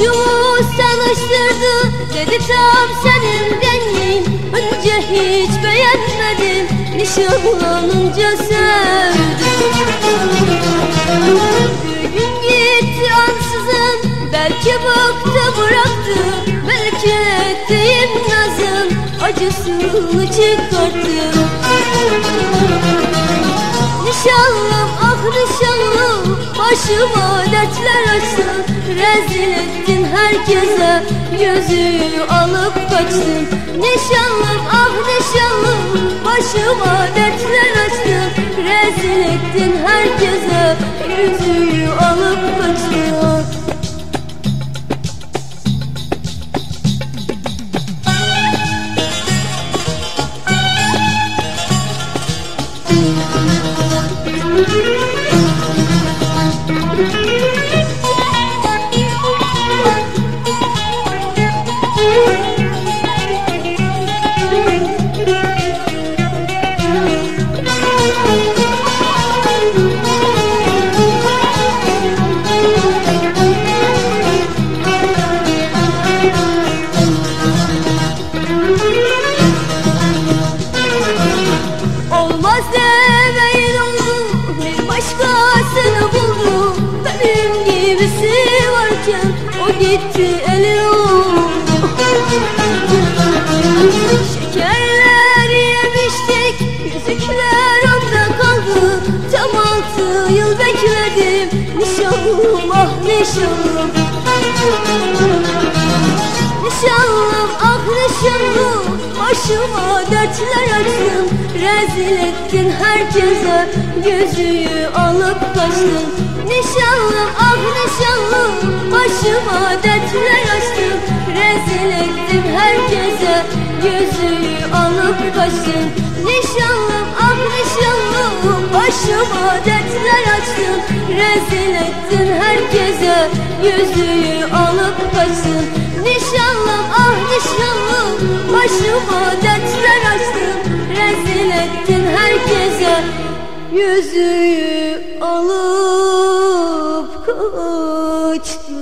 Komşumuz tanıştırdı dedi tam senin rengin Önce hiç beğenmedim. Nişanlanınca sevdim Bir gün gitti ansızın. Belki baktı bıraktı. Belki ettiğim nazın acısını çıkarttı Başıma dertler açtın Rezil ettin herkese Yüzüğü alıp kaçtın Nişanlım ah nişanlım Başıma dertler açtın Rezil ettin herkese Yüzüğü alıp kaçtın Olmaz gitti oldu. Şekerler yemiştik Yüzükler onda kaldı. Tam altı yıl bekledim Nişanlım ah nişanlım. Nişanlım ah nişanlım Başıma dertler açtın Rezil ettin herkese Gözüyü alıp kaçtın. Nişanlım ah nişanlım Başıma dertler açtın Rezil ettin herkese Gözüyü alıp kaçtın. Nişanlım ah nişanlım Başıma dertler açtın Rezil ettin herkese Yüzüğü alıp kaçtın. Nişanlım ah nişanlım Başıma dertler yüzüğü alıp kaçtım